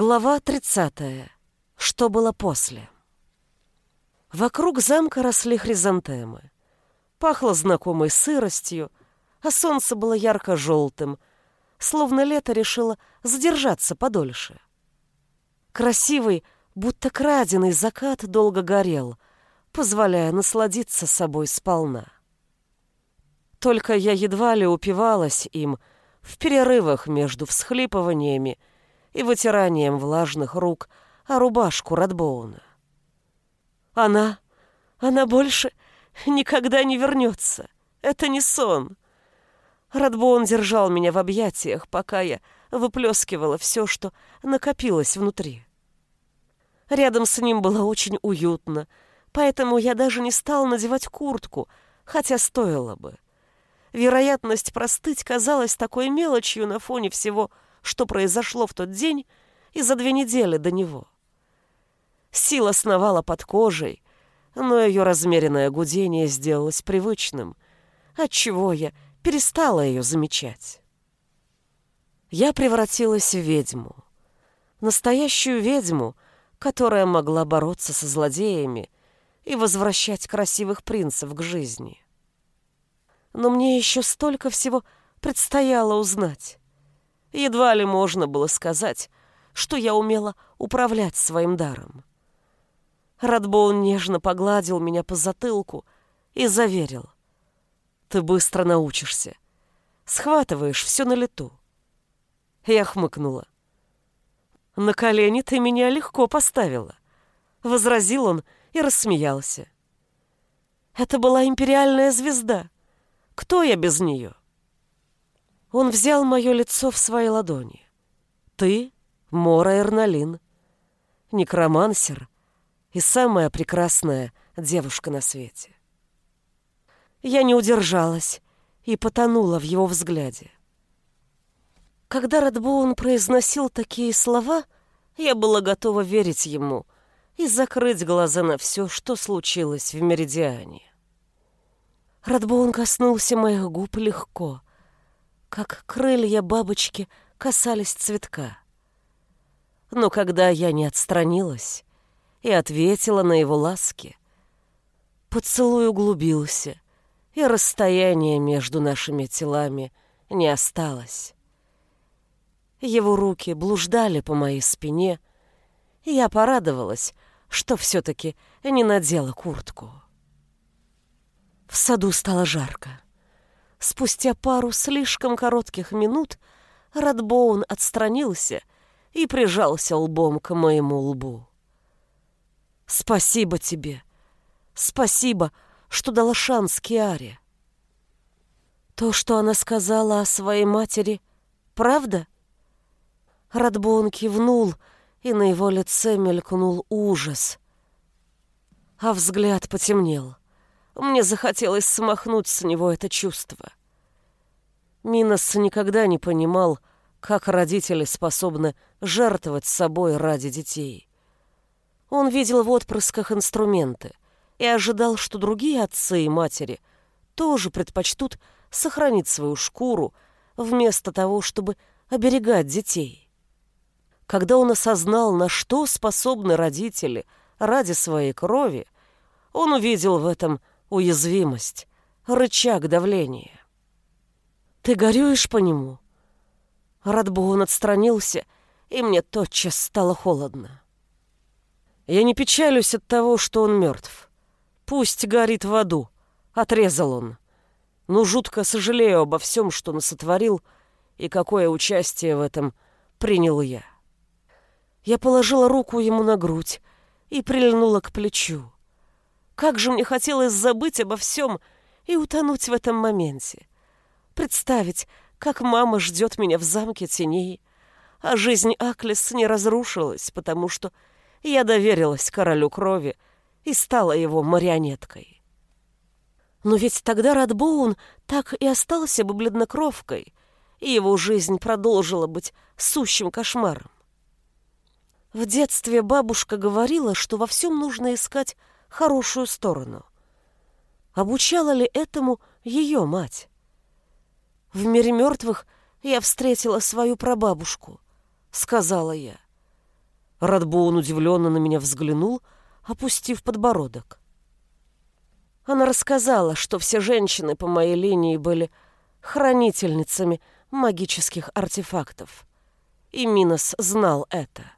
Глава 30. Что было после? Вокруг замка росли хризантемы. Пахло знакомой сыростью, а солнце было ярко-желтым, словно лето решило задержаться подольше. Красивый, будто краденый закат долго горел, позволяя насладиться собой сполна. Только я едва ли упивалась им в перерывах между всхлипываниями и вытиранием влажных рук о рубашку Радбоуна. Она, она больше никогда не вернется. Это не сон. Радбоун держал меня в объятиях, пока я выплескивала все, что накопилось внутри. Рядом с ним было очень уютно, поэтому я даже не стала надевать куртку, хотя стоило бы. Вероятность простыть казалась такой мелочью на фоне всего, что произошло в тот день и за две недели до него. Сила сновала под кожей, но ее размеренное гудение сделалось привычным, отчего я перестала ее замечать. Я превратилась в ведьму. Настоящую ведьму, которая могла бороться со злодеями и возвращать красивых принцев к жизни. Но мне еще столько всего предстояло узнать. Едва ли можно было сказать, что я умела управлять своим даром. Радбоун нежно погладил меня по затылку и заверил. «Ты быстро научишься. Схватываешь все на лету». Я хмыкнула. «На колени ты меня легко поставила», — возразил он и рассмеялся. «Это была империальная звезда. Кто я без нее?» Он взял мое лицо в свои ладони. «Ты — Мора Эрналин, некромансер и самая прекрасная девушка на свете». Я не удержалась и потонула в его взгляде. Когда Радбоун произносил такие слова, я была готова верить ему и закрыть глаза на все, что случилось в Меридиане. Радбоун коснулся моих губ легко, как крылья бабочки касались цветка. Но когда я не отстранилась и ответила на его ласки, поцелуй углубился, и расстояние между нашими телами не осталось. Его руки блуждали по моей спине, и я порадовалась, что все-таки не надела куртку. В саду стало жарко. Спустя пару слишком коротких минут Радбоун отстранился и прижался лбом к моему лбу. «Спасибо тебе! Спасибо, что дала шанс Киаре!» «То, что она сказала о своей матери, правда?» Радбоун кивнул, и на его лице мелькнул ужас. А взгляд потемнел. Мне захотелось смахнуть с него это чувство. Минос никогда не понимал, как родители способны жертвовать собой ради детей. Он видел в отпрысках инструменты и ожидал, что другие отцы и матери тоже предпочтут сохранить свою шкуру вместо того, чтобы оберегать детей. Когда он осознал, на что способны родители ради своей крови, он увидел в этом уязвимость, рычаг давления. «Ты горюешь по нему?» Рад бы он отстранился, и мне тотчас стало холодно. «Я не печалюсь от того, что он мертв. Пусть горит в аду», — отрезал он. «Но жутко сожалею обо всем, что он сотворил, и какое участие в этом принял я». Я положила руку ему на грудь и прильнула к плечу. Как же мне хотелось забыть обо всем и утонуть в этом моменте. Представить, как мама ждет меня в замке теней, а жизнь Аклес не разрушилась, потому что я доверилась королю крови и стала его марионеткой. Но ведь тогда Радбоун так и остался бы бледнокровкой, и его жизнь продолжила быть сущим кошмаром. В детстве бабушка говорила, что во всем нужно искать хорошую сторону. Обучала ли этому ее мать? В мире мертвых я встретила свою прабабушку, сказала я. Радбоун удивленно на меня взглянул, опустив подбородок. Она рассказала, что все женщины по моей линии были хранительницами магических артефактов. И Минос знал это.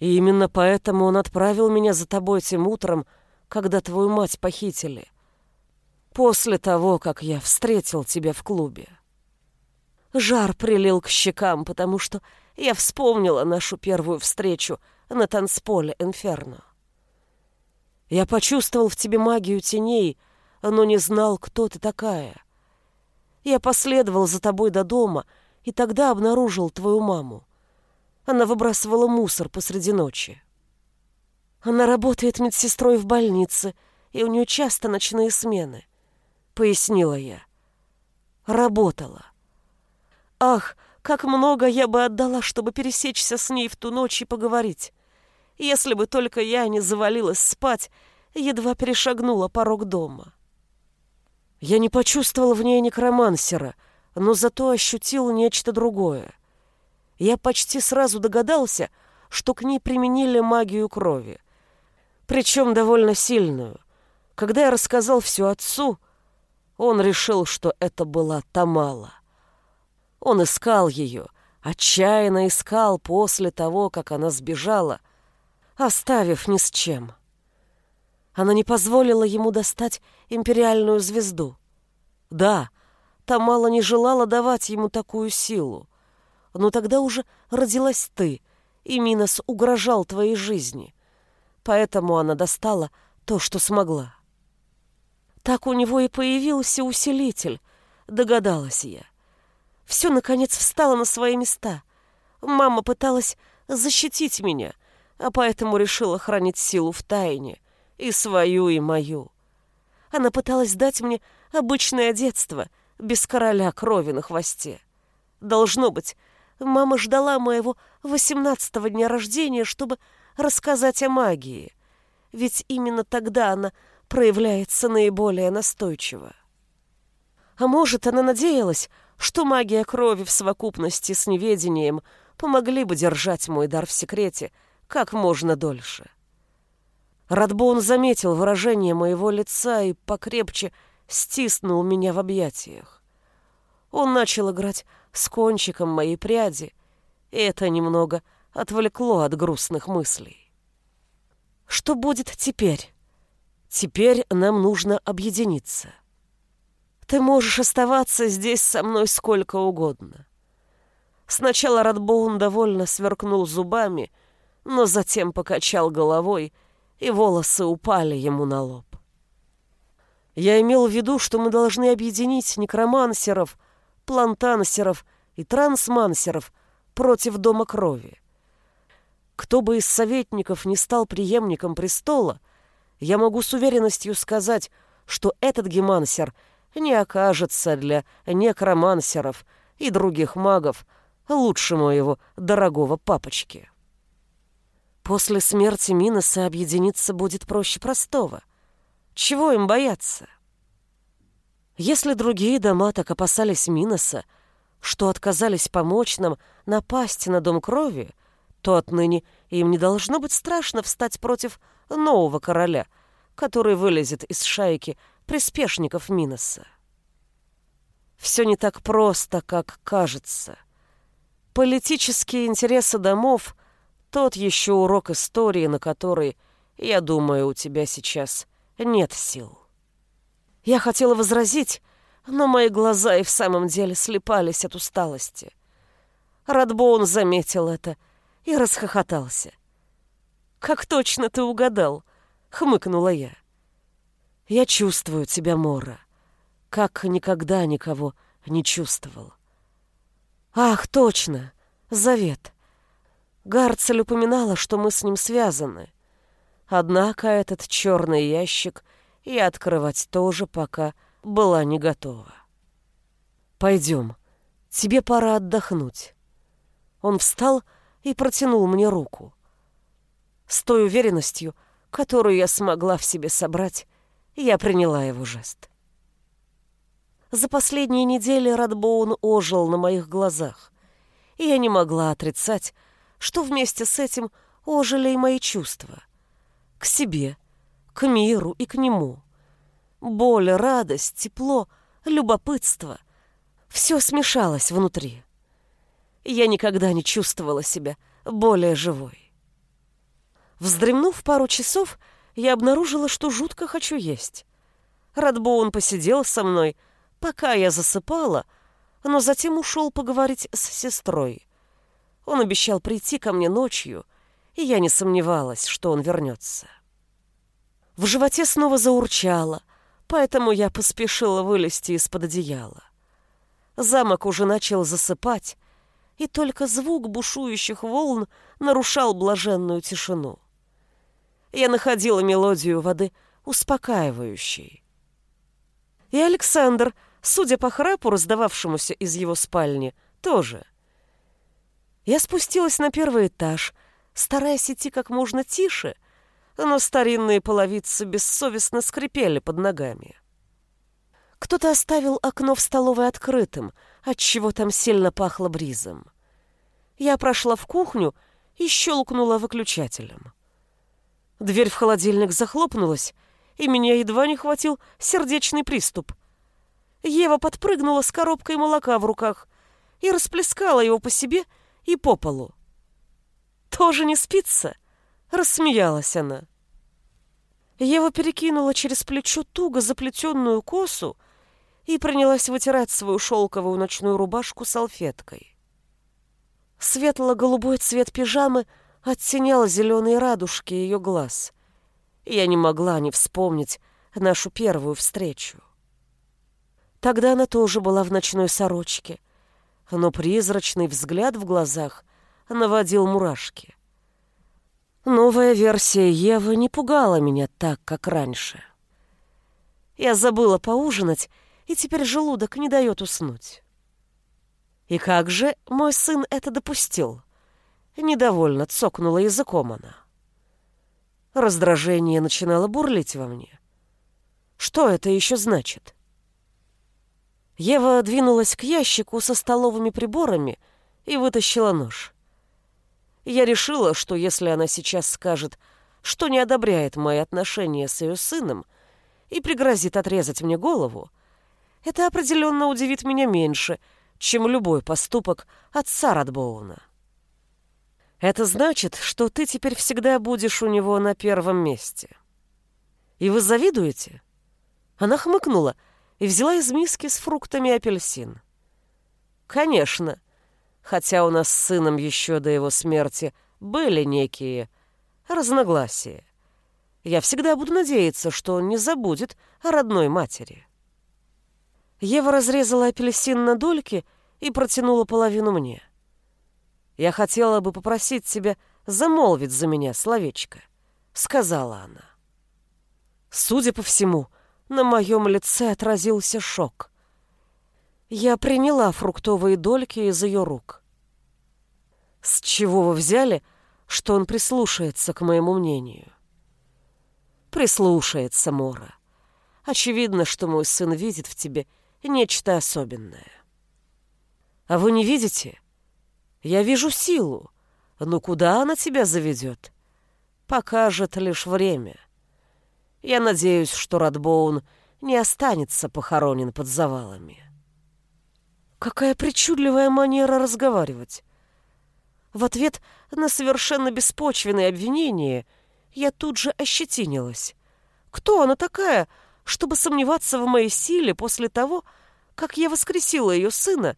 И именно поэтому он отправил меня за тобой тем утром, когда твою мать похитили. После того, как я встретил тебя в клубе. Жар прилил к щекам, потому что я вспомнила нашу первую встречу на танцполе Инферно. Я почувствовал в тебе магию теней, но не знал, кто ты такая. Я последовал за тобой до дома и тогда обнаружил твою маму. Она выбрасывала мусор посреди ночи. Она работает медсестрой в больнице, и у нее часто ночные смены, — пояснила я. Работала. Ах, как много я бы отдала, чтобы пересечься с ней в ту ночь и поговорить. Если бы только я не завалилась спать, едва перешагнула порог дома. Я не почувствовал в ней некромансера, но зато ощутил нечто другое. Я почти сразу догадался, что к ней применили магию крови. Причем довольно сильную. Когда я рассказал все отцу, он решил, что это была Тамала. Он искал ее, отчаянно искал после того, как она сбежала, оставив ни с чем. Она не позволила ему достать империальную звезду. Да, Тамала не желала давать ему такую силу. Но тогда уже родилась ты, и Минос угрожал твоей жизни. Поэтому она достала то, что смогла. Так у него и появился усилитель, догадалась я. Все, наконец, встало на свои места. Мама пыталась защитить меня, а поэтому решила хранить силу в тайне, и свою, и мою. Она пыталась дать мне обычное детство, без короля крови на хвосте. Должно быть, мама ждала моего восемнадцатого дня рождения, чтобы рассказать о магии, ведь именно тогда она проявляется наиболее настойчиво. А может, она надеялась, что магия крови в совокупности с неведением помогли бы держать мой дар в секрете как можно дольше. Радбон заметил выражение моего лица и покрепче стиснул меня в объятиях. Он начал играть с кончиком моей пряди, и это немного отвлекло от грустных мыслей. Что будет теперь? Теперь нам нужно объединиться. Ты можешь оставаться здесь со мной сколько угодно. Сначала Радбоун довольно сверкнул зубами, но затем покачал головой, и волосы упали ему на лоб. Я имел в виду, что мы должны объединить некромансеров, плантансеров и трансмансеров против Дома Крови. Кто бы из советников не стал преемником престола, я могу с уверенностью сказать, что этот гемансер — не окажется для некромансеров и других магов лучше моего дорогого папочки. После смерти Миноса объединиться будет проще простого. Чего им бояться? Если другие дома так опасались Миноса, что отказались помочь нам напасть на Дом Крови, то отныне им не должно быть страшно встать против нового короля, который вылезет из шайки приспешников Миноса. Все не так просто, как кажется. Политические интересы домов — тот еще урок истории, на который, я думаю, у тебя сейчас нет сил. Я хотела возразить, но мои глаза и в самом деле слепались от усталости. Радбоун заметил это и расхохотался. «Как точно ты угадал!» — хмыкнула я. Я чувствую тебя, Мора, как никогда никого не чувствовал. Ах, точно, завет. Гарцель упоминала, что мы с ним связаны. Однако этот черный ящик я открывать тоже пока была не готова. Пойдем, тебе пора отдохнуть. Он встал и протянул мне руку. С той уверенностью, которую я смогла в себе собрать, я приняла его жест. За последние недели Радбоун ожил на моих глазах, и я не могла отрицать, что вместе с этим ожили и мои чувства. К себе, к миру и к нему. Боль, радость, тепло, любопытство — все смешалось внутри. Я никогда не чувствовала себя более живой. Вздремнув пару часов, я обнаружила, что жутко хочу есть. Радбоун посидел со мной, пока я засыпала, но затем ушел поговорить с сестрой. Он обещал прийти ко мне ночью, и я не сомневалась, что он вернется. В животе снова заурчало, поэтому я поспешила вылезти из-под одеяла. Замок уже начал засыпать, и только звук бушующих волн нарушал блаженную тишину. Я находила мелодию воды успокаивающей. И Александр, судя по храпу, раздававшемуся из его спальни, тоже. Я спустилась на первый этаж, стараясь идти как можно тише, но старинные половицы бессовестно скрипели под ногами. Кто-то оставил окно в столовой открытым, отчего там сильно пахло бризом. Я прошла в кухню и щелкнула выключателем. Дверь в холодильник захлопнулась, и меня едва не хватил сердечный приступ. Ева подпрыгнула с коробкой молока в руках и расплескала его по себе и по полу. «Тоже не спится?» — рассмеялась она. Ева перекинула через плечо туго заплетенную косу и принялась вытирать свою шелковую ночную рубашку салфеткой. Светло-голубой цвет пижамы — оттенял зеленые радужки ее глаз. Я не могла не вспомнить нашу первую встречу. Тогда она тоже была в ночной сорочке, но призрачный взгляд в глазах наводил мурашки. Новая версия Евы не пугала меня так, как раньше. Я забыла поужинать, и теперь желудок не дает уснуть. И как же мой сын это допустил? Недовольно цокнула языком она. Раздражение начинало бурлить во мне. Что это еще значит? Ева двинулась к ящику со столовыми приборами и вытащила нож. Я решила, что если она сейчас скажет, что не одобряет мои отношения с ее сыном и пригрозит отрезать мне голову, это определенно удивит меня меньше, чем любой поступок отца Радбоуна. Это значит, что ты теперь всегда будешь у него на первом месте. И вы завидуете? Она хмыкнула и взяла из миски с фруктами апельсин. Конечно, хотя у нас с сыном еще до его смерти были некие разногласия. Я всегда буду надеяться, что он не забудет о родной матери. Ева разрезала апельсин на дольки и протянула половину мне. Я хотела бы попросить тебя замолвить за меня словечко», — сказала она. Судя по всему, на моем лице отразился шок. Я приняла фруктовые дольки из ее рук. «С чего вы взяли, что он прислушается к моему мнению?» «Прислушается, Мора. Очевидно, что мой сын видит в тебе нечто особенное». «А вы не видите?» Я вижу силу, но куда она тебя заведет? Покажет лишь время. Я надеюсь, что Радбоун не останется похоронен под завалами. Какая причудливая манера разговаривать. В ответ на совершенно беспочвенные обвинения я тут же ощетинилась. Кто она такая, чтобы сомневаться в моей силе после того, как я воскресила ее сына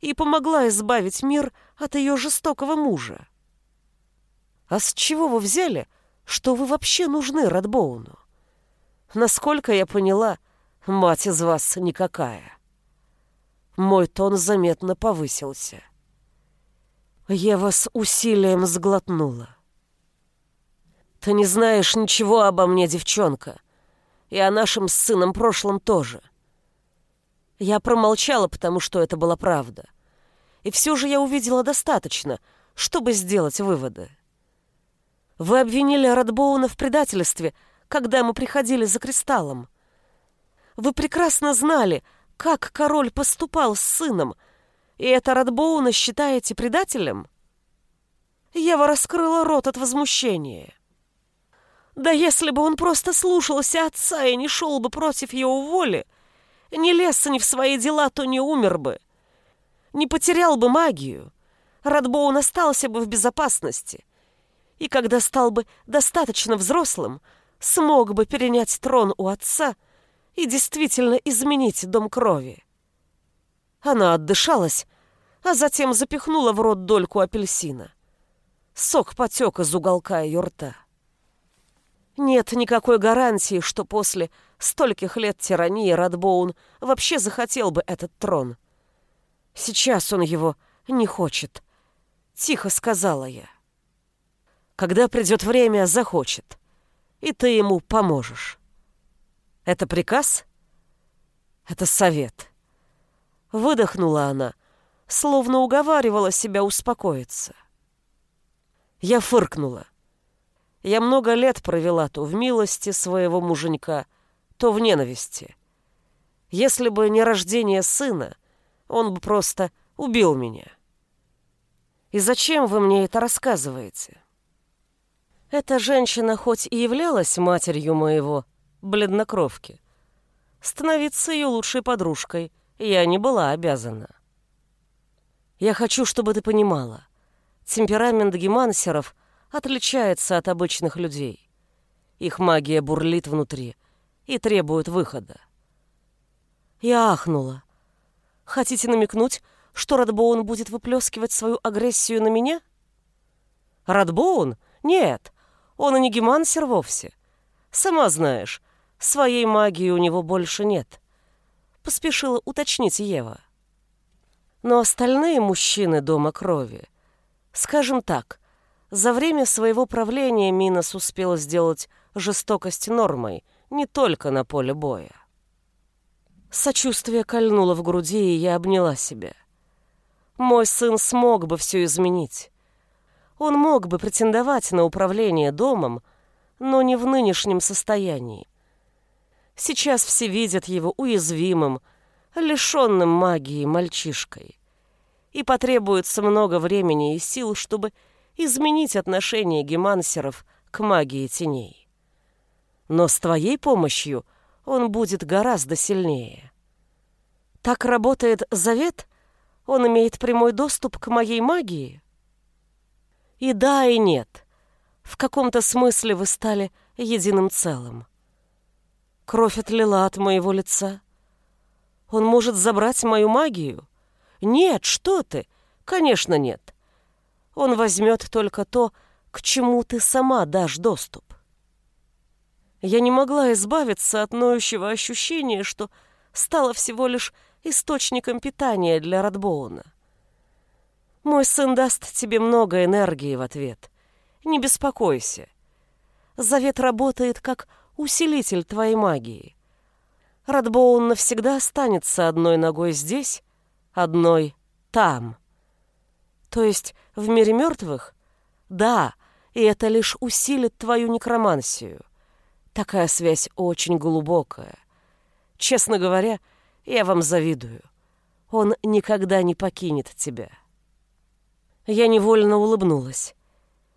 и помогла избавить мир от ее жестокого мужа. А с чего вы взяли, что вы вообще нужны Радбоуну? Насколько я поняла, мать из вас никакая. Мой тон заметно повысился. Ева с усилием сглотнула. Ты не знаешь ничего обо мне, девчонка, и о нашем с сыном прошлом тоже. Я промолчала, потому что это была правда. И все же я увидела достаточно, чтобы сделать выводы. Вы обвинили Радбоуна в предательстве, когда мы приходили за кристаллом. Вы прекрасно знали, как король поступал с сыном, и это Радбоуна считаете предателем? Ева раскрыла рот от возмущения. Да если бы он просто слушался отца и не шел бы против его воли, не лез не в свои дела, то не умер бы. Не потерял бы магию. Радбоун остался бы в безопасности. И когда стал бы достаточно взрослым, смог бы перенять трон у отца и действительно изменить дом крови. Она отдышалась, а затем запихнула в рот дольку апельсина. Сок потек из уголка ее рта. Нет никакой гарантии, что после стольких лет тирании Радбоун вообще захотел бы этот трон. Сейчас он его не хочет. Тихо сказала я. Когда придет время, захочет. И ты ему поможешь. Это приказ? Это совет. Выдохнула она, словно уговаривала себя успокоиться. Я фыркнула. Я много лет провела то в милости своего муженька, то в ненависти. Если бы не рождение сына, он бы просто убил меня. И зачем вы мне это рассказываете? Эта женщина хоть и являлась матерью моего бледнокровки, становиться ее лучшей подружкой я не была обязана. Я хочу, чтобы ты понимала, темперамент гемансеров отличается от обычных людей. Их магия бурлит внутри и требует выхода. Я ахнула. Хотите намекнуть, что Радбоун будет выплескивать свою агрессию на меня? Радбоун? Нет, он и не гемансер вовсе. Сама знаешь, своей магии у него больше нет. Поспешила уточнить Ева. Но остальные мужчины Дома Крови, скажем так, за время своего правления Минос успел сделать жестокость нормой не только на поле боя. Сочувствие кольнуло в груди, и я обняла себя. Мой сын смог бы все изменить. Он мог бы претендовать на управление домом, но не в нынешнем состоянии. Сейчас все видят его уязвимым, лишенным магии мальчишкой. И потребуется много времени и сил, чтобы изменить отношение гемансеров к магии теней. Но с твоей помощью он будет гораздо сильнее. Так работает завет? Он имеет прямой доступ к моей магии? И да, и нет. В каком-то смысле вы стали единым целым. Кровь отлила от моего лица. Он может забрать мою магию? Нет, что ты? Конечно, нет он возьмет только то, к чему ты сама дашь доступ. Я не могла избавиться от ноющего ощущения, что стала всего лишь источником питания для Радбоуна. Мой сын даст тебе много энергии в ответ. Не беспокойся. Завет работает как усилитель твоей магии. Радбоун навсегда останется одной ногой здесь, одной там. То есть в мире мертвых? Да, и это лишь усилит твою некромансию. Такая связь очень глубокая. Честно говоря, я вам завидую. Он никогда не покинет тебя. Я невольно улыбнулась.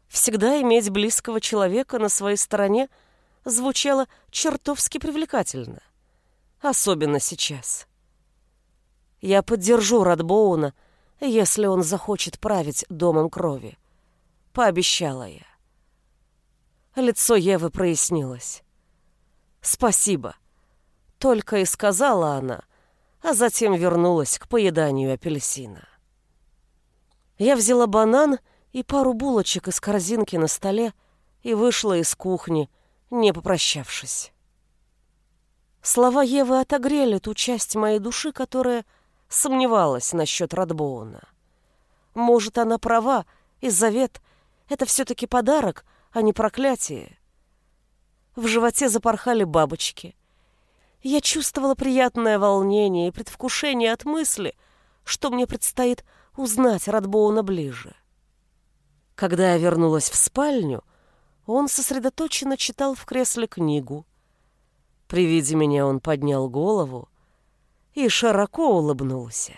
Всегда иметь близкого человека на своей стороне звучало чертовски привлекательно. Особенно сейчас. Я поддержу Радбоуна, если он захочет править домом крови. Пообещала я. Лицо Евы прояснилось. «Спасибо», — только и сказала она, а затем вернулась к поеданию апельсина. Я взяла банан и пару булочек из корзинки на столе и вышла из кухни, не попрощавшись. Слова Евы отогрели ту часть моей души, которая сомневалась насчет Радбоуна. Может, она права, и завет — это все-таки подарок, а не проклятие. В животе запорхали бабочки. Я чувствовала приятное волнение и предвкушение от мысли, что мне предстоит узнать Радбоуна ближе. Когда я вернулась в спальню, он сосредоточенно читал в кресле книгу. При виде меня он поднял голову, и широко улыбнулся.